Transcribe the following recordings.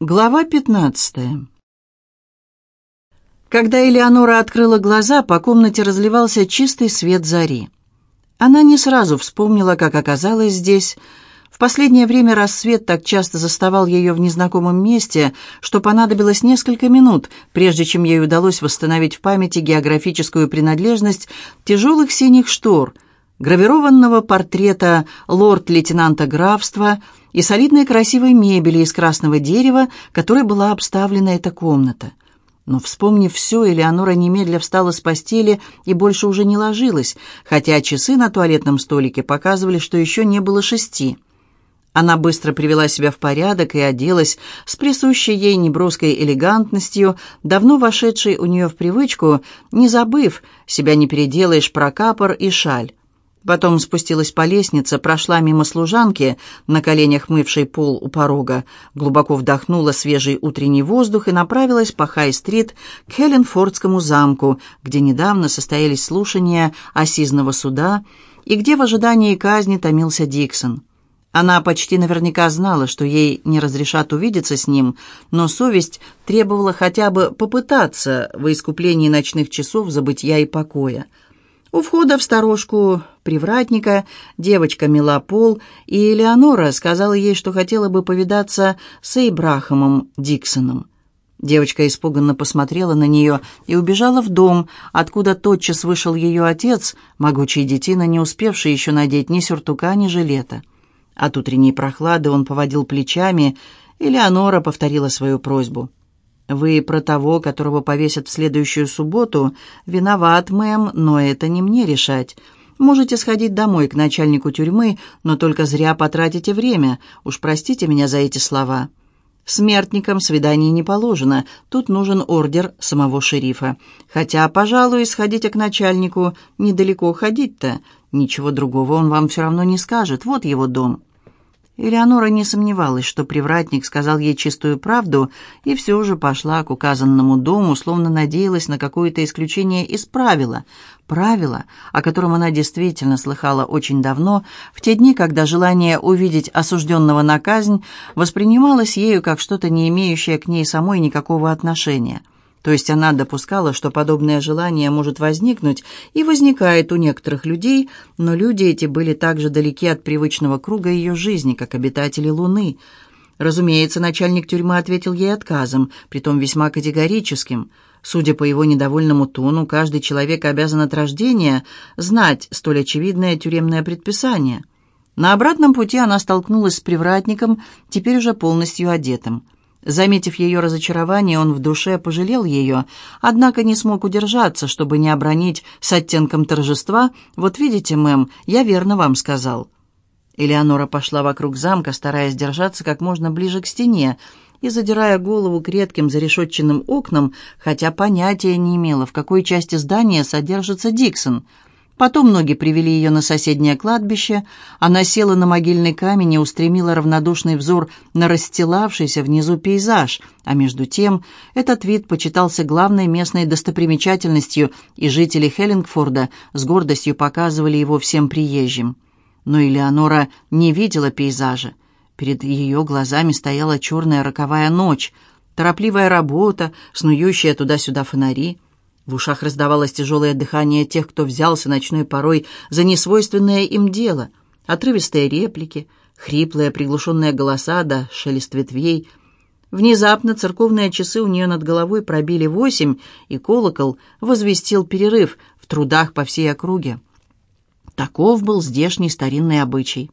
Глава 15. Когда Элеонора открыла глаза, по комнате разливался чистый свет зари. Она не сразу вспомнила, как оказалась здесь. В последнее время рассвет так часто заставал ее в незнакомом месте, что понадобилось несколько минут, прежде чем ей удалось восстановить в памяти географическую принадлежность тяжелых синих штор, гравированного портрета лорд-лейтенанта графства – и солидной красивой мебели из красного дерева, которой была обставлена эта комната. Но, вспомнив все, Элеонора немедля встала с постели и больше уже не ложилась, хотя часы на туалетном столике показывали, что еще не было шести. Она быстро привела себя в порядок и оделась с присущей ей неброской элегантностью, давно вошедшей у нее в привычку, не забыв, себя не переделаешь про капор и шаль. Потом спустилась по лестнице, прошла мимо служанки, на коленях мывшей пол у порога, глубоко вдохнула свежий утренний воздух и направилась по Хай-стрит к Хеленфордскому замку, где недавно состоялись слушания осизного суда и где в ожидании казни томился Диксон. Она почти наверняка знала, что ей не разрешат увидеться с ним, но совесть требовала хотя бы попытаться во искуплении ночных часов забытья и покоя. У входа в сторожку привратника девочка мела пол, и Элеонора сказала ей, что хотела бы повидаться с Эйбрахамом Диксоном. Девочка испуганно посмотрела на нее и убежала в дом, откуда тотчас вышел ее отец, могучий детина, не успевший еще надеть ни сюртука, ни жилета. От утренней прохлады он поводил плечами, и Леонора повторила свою просьбу. «Вы про того, которого повесят в следующую субботу? Виноват, мэм, но это не мне решать. Можете сходить домой к начальнику тюрьмы, но только зря потратите время. Уж простите меня за эти слова». Смертникам свиданий не положено, тут нужен ордер самого шерифа. Хотя, пожалуй, сходите к начальнику, недалеко ходить-то. Ничего другого он вам все равно не скажет, вот его дом». Элеонора не сомневалась, что привратник сказал ей чистую правду, и все же пошла к указанному дому, словно надеялась на какое-то исключение из правила. Правила, о котором она действительно слыхала очень давно, в те дни, когда желание увидеть осужденного на казнь воспринималось ею как что-то, не имеющее к ней самой никакого отношения. То есть она допускала, что подобное желание может возникнуть и возникает у некоторых людей, но люди эти были так же далеки от привычного круга ее жизни, как обитатели Луны. Разумеется, начальник тюрьмы ответил ей отказом, притом весьма категорическим. Судя по его недовольному тону, каждый человек обязан от рождения знать столь очевидное тюремное предписание. На обратном пути она столкнулась с привратником, теперь уже полностью одетым. Заметив ее разочарование, он в душе пожалел ее, однако не смог удержаться, чтобы не обронить с оттенком торжества «Вот видите, мэм, я верно вам сказал». Элеонора пошла вокруг замка, стараясь держаться как можно ближе к стене и задирая голову к редким зарешетченным окнам, хотя понятия не имела, в какой части здания содержится Диксон – Потом ноги привели ее на соседнее кладбище. Она села на могильный камень и устремила равнодушный взор на расстилавшийся внизу пейзаж, а между тем этот вид почитался главной местной достопримечательностью, и жители Хеллингфорда с гордостью показывали его всем приезжим. Но Элеонора не видела пейзажа. Перед ее глазами стояла черная роковая ночь, торопливая работа, снующие туда-сюда фонари — в ушах раздавалось тяжелое дыхание тех, кто взялся ночной порой за несвойственное им дело. Отрывистые реплики, хриплые приглушенные голоса да шелест ветвей. Внезапно церковные часы у нее над головой пробили восемь, и колокол возвестил перерыв в трудах по всей округе. Таков был здешний старинный обычай.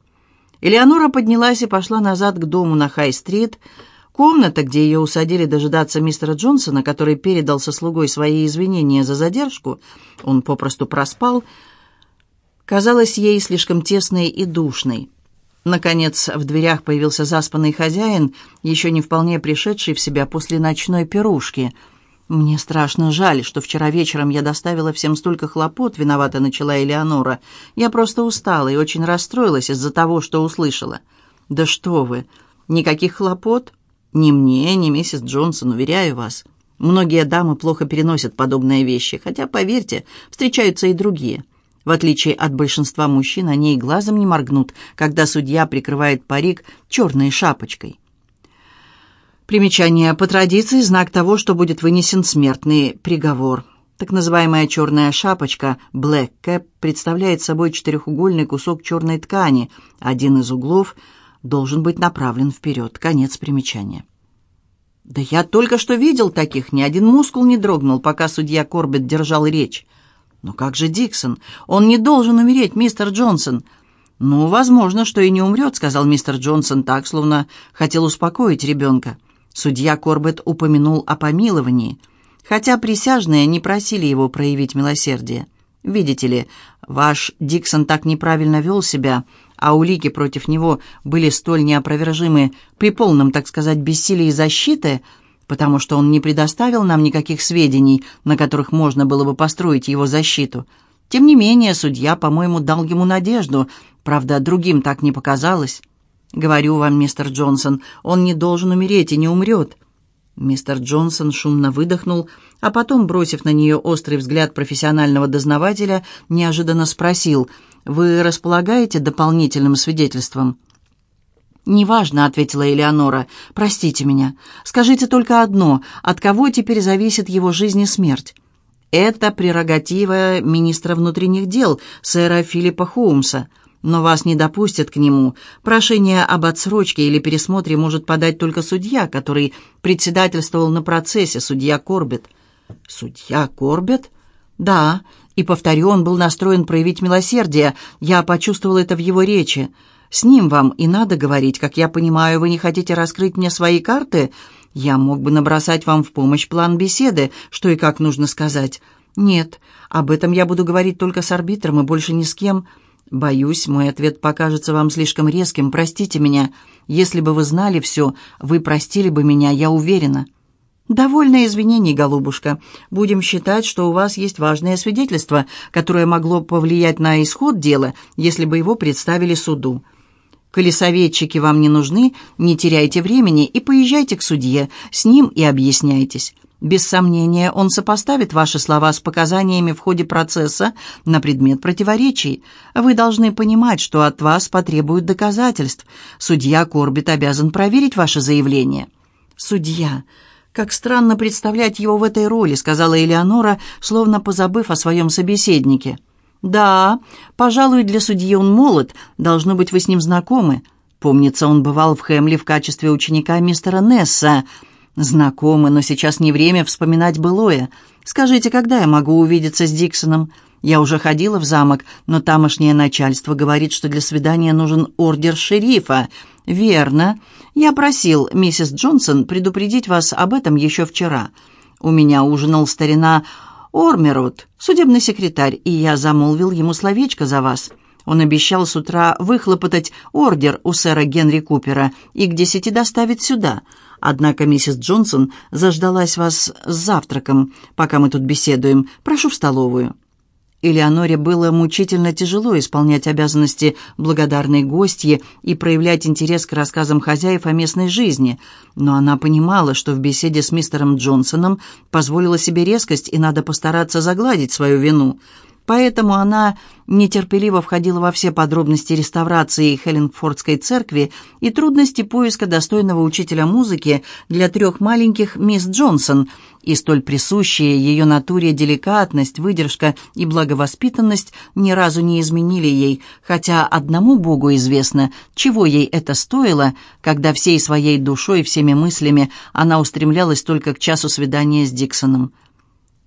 Элеонора поднялась и пошла назад к дому на Хай-стрит, Комната, где ее усадили дожидаться мистера Джонсона, который передал со слугой свои извинения за задержку, он попросту проспал, казалась ей слишком тесной и душной. Наконец, в дверях появился заспанный хозяин, еще не вполне пришедший в себя после ночной пирушки. «Мне страшно жаль, что вчера вечером я доставила всем столько хлопот», — виновата начала Элеонора. «Я просто устала и очень расстроилась из-за того, что услышала». «Да что вы! Никаких хлопот?» Ни мне, ни миссис Джонсон, уверяю вас. Многие дамы плохо переносят подобные вещи, хотя, поверьте, встречаются и другие. В отличие от большинства мужчин, они и глазом не моргнут, когда судья прикрывает парик черной шапочкой. Примечание по традиции – знак того, что будет вынесен смертный приговор. Так называемая черная шапочка «black cap» представляет собой четырехугольный кусок черной ткани. Один из углов должен быть направлен вперед. Конец примечания. «Да я только что видел таких, ни один мускул не дрогнул, пока судья Корбет держал речь. Но как же Диксон? Он не должен умереть, мистер Джонсон!» «Ну, возможно, что и не умрет», — сказал мистер Джонсон так, словно хотел успокоить ребенка. Судья Корбет упомянул о помиловании, хотя присяжные не просили его проявить милосердие. «Видите ли, ваш Диксон так неправильно вел себя, а улики против него были столь неопровержимы при полном, так сказать, бессилии защиты, потому что он не предоставил нам никаких сведений, на которых можно было бы построить его защиту. Тем не менее, судья, по-моему, дал ему надежду, правда, другим так не показалось. Говорю вам, мистер Джонсон, он не должен умереть и не умрет». Мистер Джонсон шумно выдохнул, а потом, бросив на нее острый взгляд профессионального дознавателя, неожиданно спросил – вы располагаете дополнительным свидетельством?» «Неважно», — ответила Элеонора. «Простите меня. Скажите только одно. От кого теперь зависит его жизнь и смерть?» «Это прерогатива министра внутренних дел, сэра Филиппа Хоумса. Но вас не допустят к нему. Прошение об отсрочке или пересмотре может подать только судья, который председательствовал на процессе, судья Корбет». «Судья Корбет?» «Да, и, повторю, он был настроен проявить милосердие. Я почувствовал это в его речи. С ним вам и надо говорить. Как я понимаю, вы не хотите раскрыть мне свои карты? Я мог бы набросать вам в помощь план беседы, что и как нужно сказать. Нет, об этом я буду говорить только с арбитром и больше ни с кем. Боюсь, мой ответ покажется вам слишком резким. Простите меня. Если бы вы знали все, вы простили бы меня, я уверена». «Довольно извинений, голубушка. Будем считать, что у вас есть важное свидетельство, которое могло повлиять на исход дела, если бы его представили суду. Колесоветчики вам не нужны, не теряйте времени и поезжайте к судье, с ним и объясняйтесь. Без сомнения, он сопоставит ваши слова с показаниями в ходе процесса на предмет противоречий. Вы должны понимать, что от вас потребуют доказательств. Судья Корбит обязан проверить ваше заявление». «Судья...» «Как странно представлять его в этой роли», — сказала Элеонора, словно позабыв о своем собеседнике. «Да, пожалуй, для судьи он молод. Должно быть, вы с ним знакомы. Помнится, он бывал в Хэмли в качестве ученика мистера Несса. Знакомы, но сейчас не время вспоминать былое. Скажите, когда я могу увидеться с Диксоном? Я уже ходила в замок, но тамошнее начальство говорит, что для свидания нужен ордер шерифа. Верно. Я просил миссис Джонсон предупредить вас об этом еще вчера. У меня ужинал старина Ормерот, судебный секретарь, и я замолвил ему словечко за вас. Он обещал с утра выхлопотать ордер у сэра Генри Купера и к десяти доставить сюда. Однако миссис Джонсон заждалась вас с завтраком, пока мы тут беседуем. Прошу в столовую». Элеоноре было мучительно тяжело исполнять обязанности благодарной гостьи и проявлять интерес к рассказам хозяев о местной жизни, но она понимала, что в беседе с мистером Джонсоном позволила себе резкость и надо постараться загладить свою вину – Поэтому она нетерпеливо входила во все подробности реставрации Хеллингфордской церкви и трудности поиска достойного учителя музыки для трех маленьких мисс Джонсон, и столь присущие ее натуре деликатность, выдержка и благовоспитанность ни разу не изменили ей, хотя одному Богу известно, чего ей это стоило, когда всей своей душой, всеми мыслями она устремлялась только к часу свидания с Диксоном.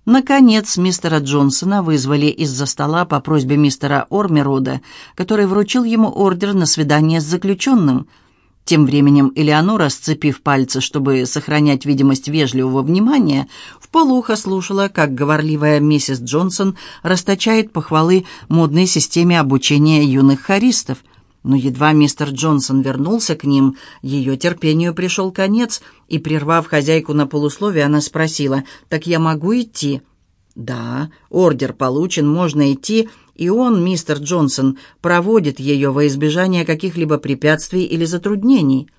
Наконец, мистера Джонсона вызвали из-за стола по просьбе мистера Ормерода, который вручил ему ордер на свидание с заключенным. Тем временем Элеонора, сцепив пальцы, чтобы сохранять видимость вежливого внимания, в полухо слушала, как говорливая миссис Джонсон расточает похвалы модной системе обучения юных хористов. Но едва мистер Джонсон вернулся к ним, ее терпению пришел конец, и, прервав хозяйку на полусловие, она спросила, «Так я могу идти?» «Да, ордер получен, можно идти, и он, мистер Джонсон, проводит ее во избежание каких-либо препятствий или затруднений».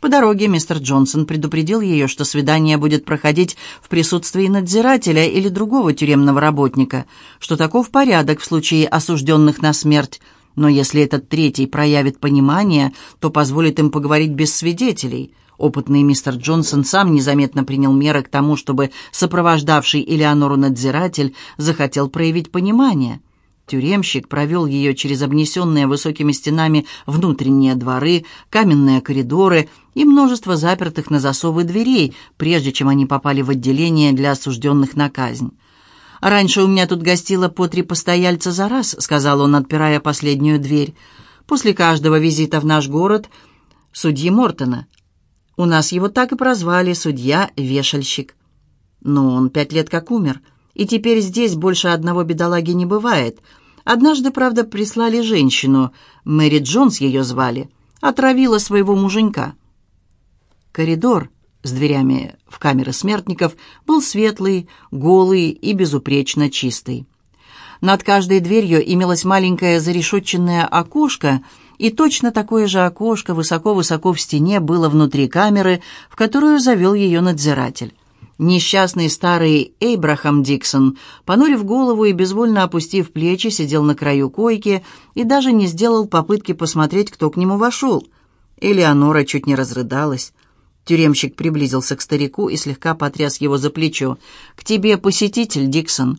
По дороге мистер Джонсон предупредил ее, что свидание будет проходить в присутствии надзирателя или другого тюремного работника, что таков порядок в случае осужденных на смерть – Но если этот третий проявит понимание, то позволит им поговорить без свидетелей. Опытный мистер Джонсон сам незаметно принял меры к тому, чтобы сопровождавший Элеонору надзиратель захотел проявить понимание. Тюремщик провел ее через обнесенные высокими стенами внутренние дворы, каменные коридоры и множество запертых на засовы дверей, прежде чем они попали в отделение для осужденных на казнь. «Раньше у меня тут гостило по три постояльца за раз», — сказал он, отпирая последнюю дверь. «После каждого визита в наш город судьи Мортона. У нас его так и прозвали судья-вешальщик. Но он пять лет как умер, и теперь здесь больше одного бедолаги не бывает. Однажды, правда, прислали женщину, Мэри Джонс ее звали, отравила своего муженька». Коридор с дверями в камеры смертников был светлый, голый и безупречно чистый. Над каждой дверью имелось маленькое зарешетченное окошко, и точно такое же окошко высоко-высоко в стене было внутри камеры, в которую завел ее надзиратель. Несчастный старый Эйбрахам Диксон, понурив голову и безвольно опустив плечи, сидел на краю койки и даже не сделал попытки посмотреть, кто к нему вошел. Элеонора чуть не разрыдалась. Тюремщик приблизился к старику и слегка потряс его за плечо. «К тебе посетитель, Диксон».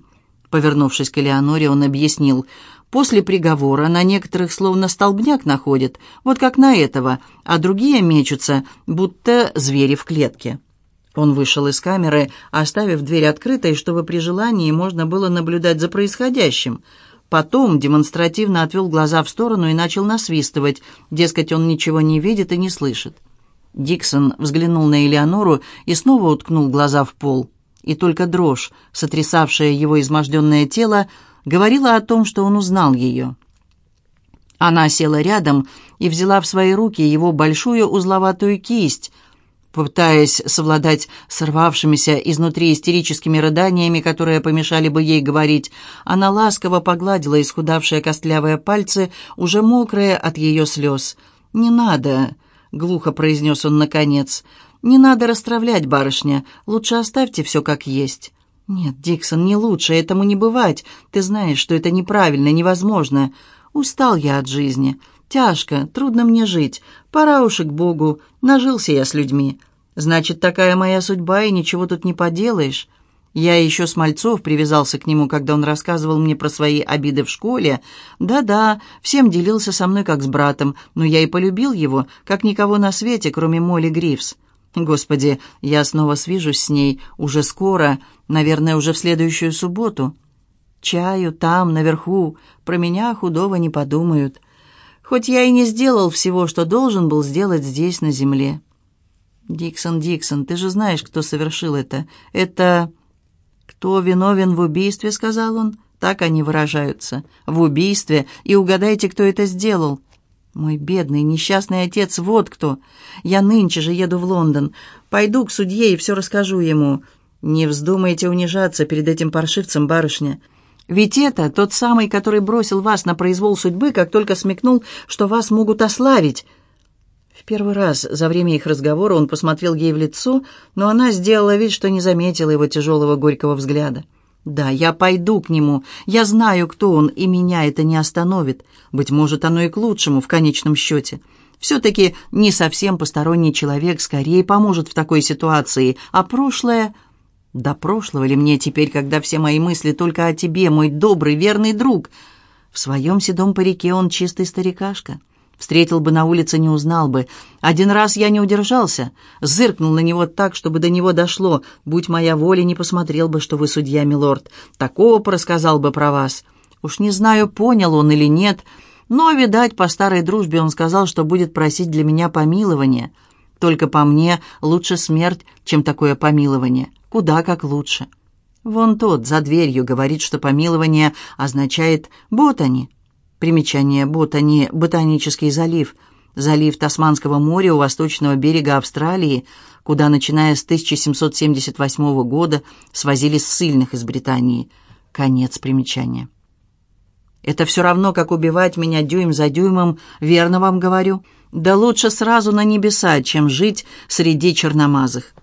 Повернувшись к Элеоноре, он объяснил. «После приговора на некоторых словно столбняк находит, вот как на этого, а другие мечутся, будто звери в клетке». Он вышел из камеры, оставив дверь открытой, чтобы при желании можно было наблюдать за происходящим. Потом демонстративно отвел глаза в сторону и начал насвистывать, дескать, он ничего не видит и не слышит. Диксон взглянул на Элеонору и снова уткнул глаза в пол. И только дрожь, сотрясавшая его изможденное тело, говорила о том, что он узнал ее. Она села рядом и взяла в свои руки его большую узловатую кисть, пытаясь совладать с рвавшимися изнутри истерическими рыданиями, которые помешали бы ей говорить. Она ласково погладила исхудавшие костлявые пальцы, уже мокрые от ее слез. «Не надо», глухо произнес он наконец. «Не надо расстравлять, барышня. Лучше оставьте все как есть». «Нет, Диксон, не лучше, этому не бывать. Ты знаешь, что это неправильно, невозможно. Устал я от жизни. Тяжко, трудно мне жить. Пора уж и к Богу. Нажился я с людьми. Значит, такая моя судьба, и ничего тут не поделаешь. Я еще с мальцов привязался к нему, когда он рассказывал мне про свои обиды в школе. Да-да, всем делился со мной как с братом, но я и полюбил его, как никого на свете, кроме Молли Грифс. Господи, я снова свяжусь с ней уже скоро, наверное, уже в следующую субботу. Чаю там, наверху, про меня худого не подумают. Хоть я и не сделал всего, что должен был сделать здесь, на земле. Диксон, Диксон, ты же знаешь, кто совершил это. Это... «Кто виновен в убийстве?» — сказал он. «Так они выражаются. В убийстве. И угадайте, кто это сделал». «Мой бедный, несчастный отец, вот кто. Я нынче же еду в Лондон. Пойду к судье и все расскажу ему. Не вздумайте унижаться перед этим паршивцем, барышня. Ведь это тот самый, который бросил вас на произвол судьбы, как только смекнул, что вас могут ославить». В первый раз за время их разговора он посмотрел ей в лицо, но она сделала вид, что не заметила его тяжелого горького взгляда. «Да, я пойду к нему. Я знаю, кто он, и меня это не остановит. Быть может, оно и к лучшему в конечном счете. Все-таки не совсем посторонний человек скорее поможет в такой ситуации, а прошлое... Да прошлого ли мне теперь, когда все мои мысли только о тебе, мой добрый, верный друг? В своем седом парике он чистый старикашка». Встретил бы на улице, не узнал бы. Один раз я не удержался, зыркнул на него так, чтобы до него дошло. Будь моя воля, не посмотрел бы, что вы судья, милорд. Такого порассказал бы про вас. Уж не знаю, понял он или нет, но, видать, по старой дружбе он сказал, что будет просить для меня помилования. Только по мне лучше смерть, чем такое помилование. Куда как лучше. Вон тот за дверью говорит, что помилование означает «ботани». Примечание Ботани, Ботанический залив, залив Тасманского моря у восточного берега Австралии, куда, начиная с 1778 года, свозили ссыльных из Британии. Конец примечания. Это все равно, как убивать меня дюйм за дюймом, верно вам говорю. Да лучше сразу на небеса, чем жить среди черномазых.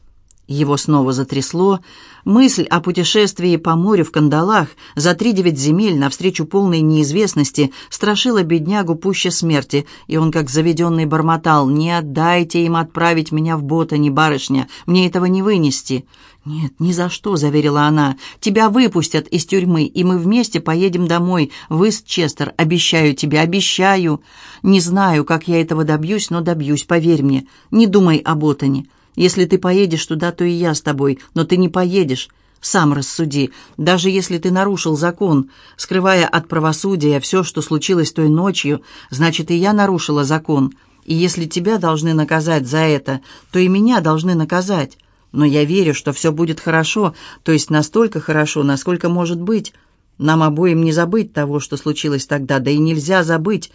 Его снова затрясло. Мысль о путешествии по морю в кандалах за три девять земель навстречу полной неизвестности страшила беднягу пуще смерти, и он как заведенный бормотал «Не отдайте им отправить меня в Ботани, барышня, мне этого не вынести». «Нет, ни за что», — заверила она. «Тебя выпустят из тюрьмы, и мы вместе поедем домой, в Истчестер. Обещаю тебе, обещаю. Не знаю, как я этого добьюсь, но добьюсь, поверь мне. Не думай о Ботане. Если ты поедешь туда, то и я с тобой, но ты не поедешь. Сам рассуди. Даже если ты нарушил закон, скрывая от правосудия все, что случилось той ночью, значит, и я нарушила закон. И если тебя должны наказать за это, то и меня должны наказать. Но я верю, что все будет хорошо, то есть настолько хорошо, насколько может быть. Нам обоим не забыть того, что случилось тогда, да и нельзя забыть.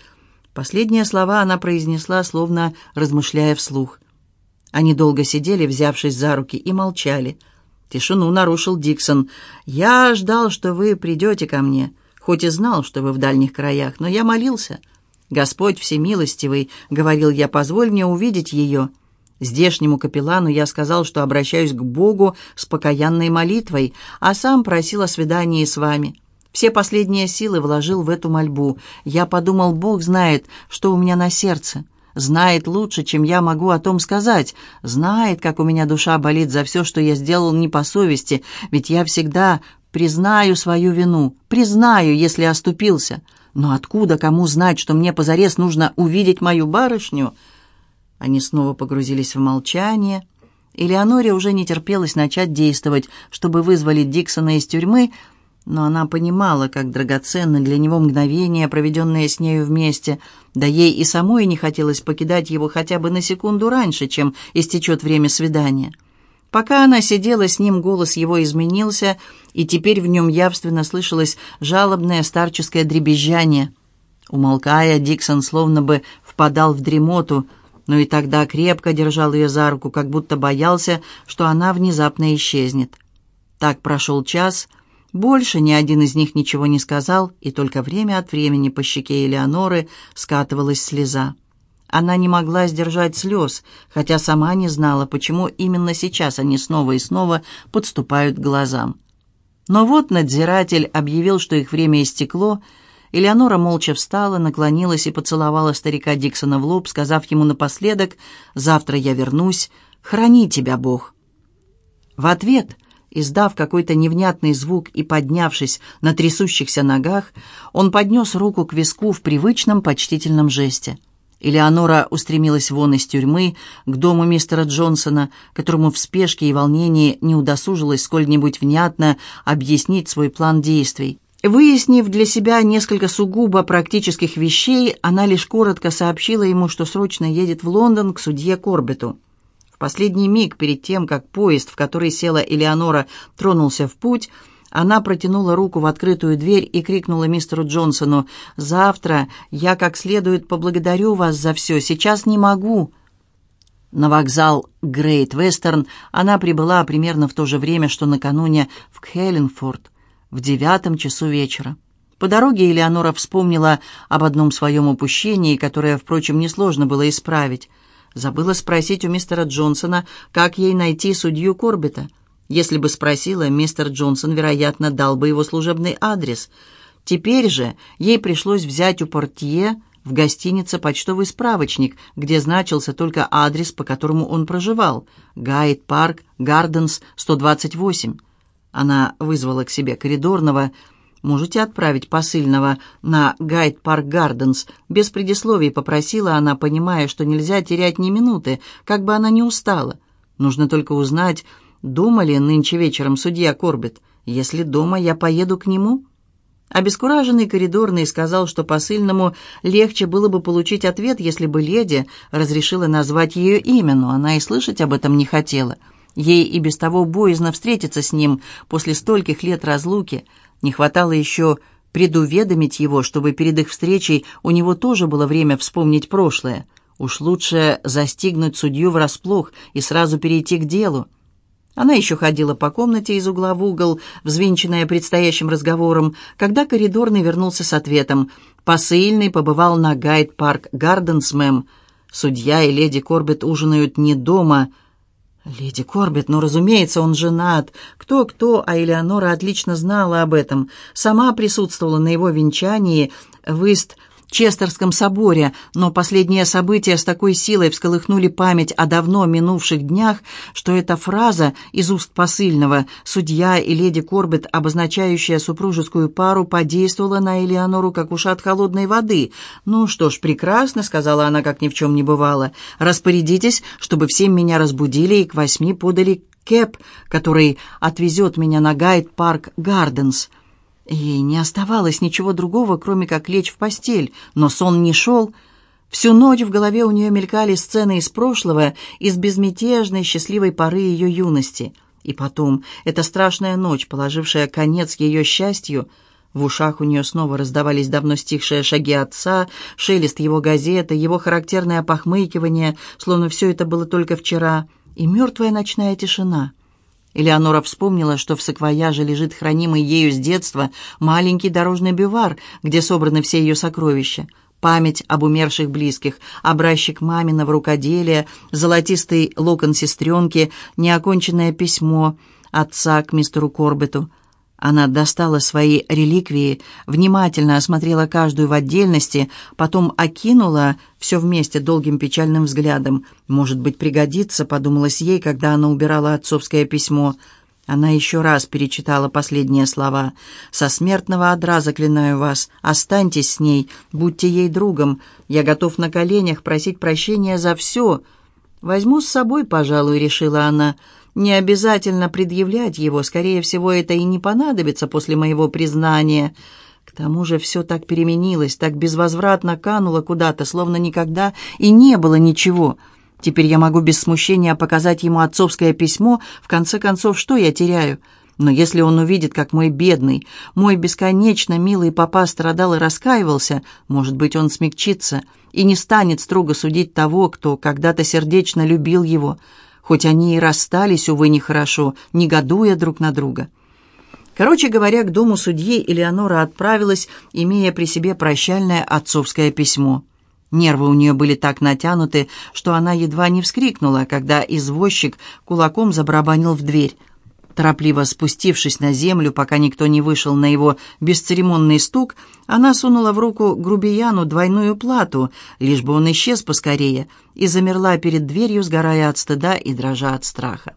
Последние слова она произнесла, словно размышляя вслух. Они долго сидели, взявшись за руки, и молчали. Тишину нарушил Диксон. «Я ждал, что вы придете ко мне, хоть и знал, что вы в дальних краях, но я молился. Господь всемилостивый, — говорил я, — позволь мне увидеть ее». Здешнему капеллану я сказал, что обращаюсь к Богу с покаянной молитвой, а сам просил о свидании с вами. Все последние силы вложил в эту мольбу. Я подумал, Бог знает, что у меня на сердце знает лучше, чем я могу о том сказать, знает, как у меня душа болит за все, что я сделал не по совести, ведь я всегда признаю свою вину, признаю, если оступился. Но откуда кому знать, что мне позарез нужно увидеть мою барышню?» Они снова погрузились в молчание. Элеоноре уже не терпелось начать действовать, чтобы вызволить Диксона из тюрьмы, но она понимала, как драгоценны для него мгновения, проведенные с нею вместе, да ей и самой не хотелось покидать его хотя бы на секунду раньше, чем истечет время свидания. Пока она сидела с ним, голос его изменился, и теперь в нем явственно слышалось жалобное старческое дребезжание. Умолкая, Диксон словно бы впадал в дремоту, но и тогда крепко держал ее за руку, как будто боялся, что она внезапно исчезнет. Так прошел час, больше ни один из них ничего не сказал, и только время от времени по щеке Элеоноры скатывалась слеза. Она не могла сдержать слез, хотя сама не знала, почему именно сейчас они снова и снова подступают к глазам. Но вот надзиратель объявил, что их время истекло, Элеонора молча встала, наклонилась и поцеловала старика Диксона в лоб, сказав ему напоследок «Завтра я вернусь, храни тебя Бог». В ответ – Издав какой-то невнятный звук и поднявшись на трясущихся ногах, он поднес руку к виску в привычном почтительном жесте. Элеонора устремилась вон из тюрьмы к дому мистера Джонсона, которому в спешке и волнении не удосужилась сколь-нибудь внятно объяснить свой план действий. Выяснив для себя несколько сугубо практических вещей, она лишь коротко сообщила ему, что срочно едет в Лондон к судье Корбету. Последний миг перед тем, как поезд, в который села Элеонора, тронулся в путь, она протянула руку в открытую дверь и крикнула мистеру Джонсону «Завтра я как следует поблагодарю вас за все, сейчас не могу». На вокзал Грейт Вестерн она прибыла примерно в то же время, что накануне в Хелленфорд, в девятом часу вечера. По дороге Элеонора вспомнила об одном своем упущении, которое, впрочем, несложно было исправить. Забыла спросить у мистера Джонсона, как ей найти судью Корбета. Если бы спросила, мистер Джонсон, вероятно, дал бы его служебный адрес. Теперь же ей пришлось взять у портье в гостинице почтовый справочник, где значился только адрес, по которому он проживал – Гайд Парк, Гарденс, 128. Она вызвала к себе коридорного – Можете отправить посыльного на Гайд Парк Гарденс. Без предисловий попросила она, понимая, что нельзя терять ни минуты, как бы она ни устала. Нужно только узнать, дома ли нынче вечером судья Корбет. Если дома, я поеду к нему. Обескураженный коридорный сказал, что посыльному легче было бы получить ответ, если бы леди разрешила назвать ее имя, но она и слышать об этом не хотела. Ей и без того боязно встретиться с ним после стольких лет разлуки – не хватало еще предуведомить его, чтобы перед их встречей у него тоже было время вспомнить прошлое. Уж лучше застигнуть судью врасплох и сразу перейти к делу. Она еще ходила по комнате из угла в угол, взвинченная предстоящим разговором, когда коридорный вернулся с ответом. Посыльный побывал на Гайд-парк Гарденс, мэм. Судья и леди Корбет ужинают не дома. Леди Корбет, ну, разумеется, он женат. Кто-кто, а Элеонора отлично знала об этом. Сама присутствовала на его венчании в Ист Честерском соборе, но последние события с такой силой всколыхнули память о давно минувших днях, что эта фраза из уст посыльного «судья и леди Корбет, обозначающая супружескую пару, подействовала на Элеонору как ушат холодной воды. «Ну что ж, прекрасно», — сказала она, как ни в чем не бывало. «Распорядитесь, чтобы всем меня разбудили и к восьми подали кэп, который отвезет меня на Гайд-парк Гарденс». Ей не оставалось ничего другого, кроме как лечь в постель, но сон не шел. Всю ночь в голове у нее мелькали сцены из прошлого, из безмятежной, счастливой поры ее юности. И потом, эта страшная ночь, положившая конец ее счастью, в ушах у нее снова раздавались давно стихшие шаги отца, шелест его газеты, его характерное похмыкивание, словно все это было только вчера, и мертвая ночная тишина — Элеонора вспомнила, что в саквояже лежит хранимый ею с детства маленький дорожный бивар, где собраны все ее сокровища. Память об умерших близких, образчик мамина в рукоделие, золотистый локон сестренки, неоконченное письмо отца к мистеру Корбету. Она достала свои реликвии, внимательно осмотрела каждую в отдельности, потом окинула все вместе долгим печальным взглядом. «Может быть, пригодится», — подумалось ей, когда она убирала отцовское письмо. Она еще раз перечитала последние слова. «Со смертного одра заклинаю вас, останьтесь с ней, будьте ей другом. Я готов на коленях просить прощения за все». «Возьму с собой, пожалуй», — решила она, — не обязательно предъявлять его, скорее всего, это и не понадобится после моего признания. К тому же все так переменилось, так безвозвратно кануло куда-то, словно никогда и не было ничего. Теперь я могу без смущения показать ему отцовское письмо, в конце концов, что я теряю? Но если он увидит, как мой бедный, мой бесконечно милый папа страдал и раскаивался, может быть, он смягчится и не станет строго судить того, кто когда-то сердечно любил его, хоть они и расстались, увы, нехорошо, негодуя друг на друга. Короче говоря, к дому судьи Элеонора отправилась, имея при себе прощальное отцовское письмо. Нервы у нее были так натянуты, что она едва не вскрикнула, когда извозчик кулаком забарабанил в дверь. Торопливо спустившись на землю, пока никто не вышел на его бесцеремонный стук, она сунула в руку грубияну двойную плату, лишь бы он исчез поскорее, и замерла перед дверью, сгорая от стыда и дрожа от страха.